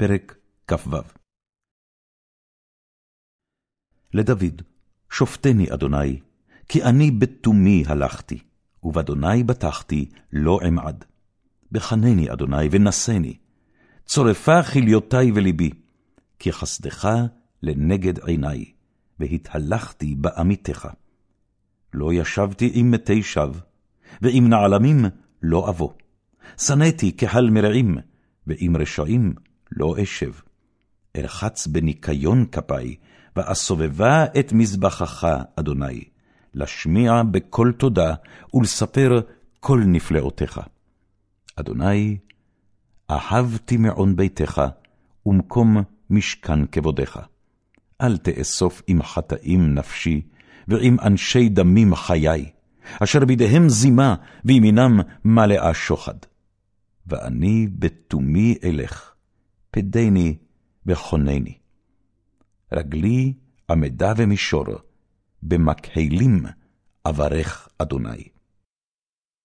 פרק כ"ו לדוד, שופטני, אדוני, כי אני בתומי הלכתי, ובאדוני בטחתי לא אמעד. בחנני, אדוני, ונשני, צורפה כליותי ולבי, כי חסדך לנגד עיני, והתהלכתי בעמיתך. לא ישבתי עם מתי שווא, ועם נעלמים לא אבוא. שנאתי כחל מרעים, ועם רשעים לא אשב. ארחץ בניקיון כפי, ואסובבה את מזבחך, אדוני, לשמיע בקול תודה, ולספר כל נפלאותיך. אדוני, אהבתי מעון ביתך, ומקום משכן כבודך. אל תאסוף עם חטאים נפשי, ועם אנשי דמים חיי, אשר בידיהם זימה, וימינם מלאה שוחד. ואני בתומי אלך, פדני וחונני. רגלי עמדה ומישור, במקהלים אברך אדוני.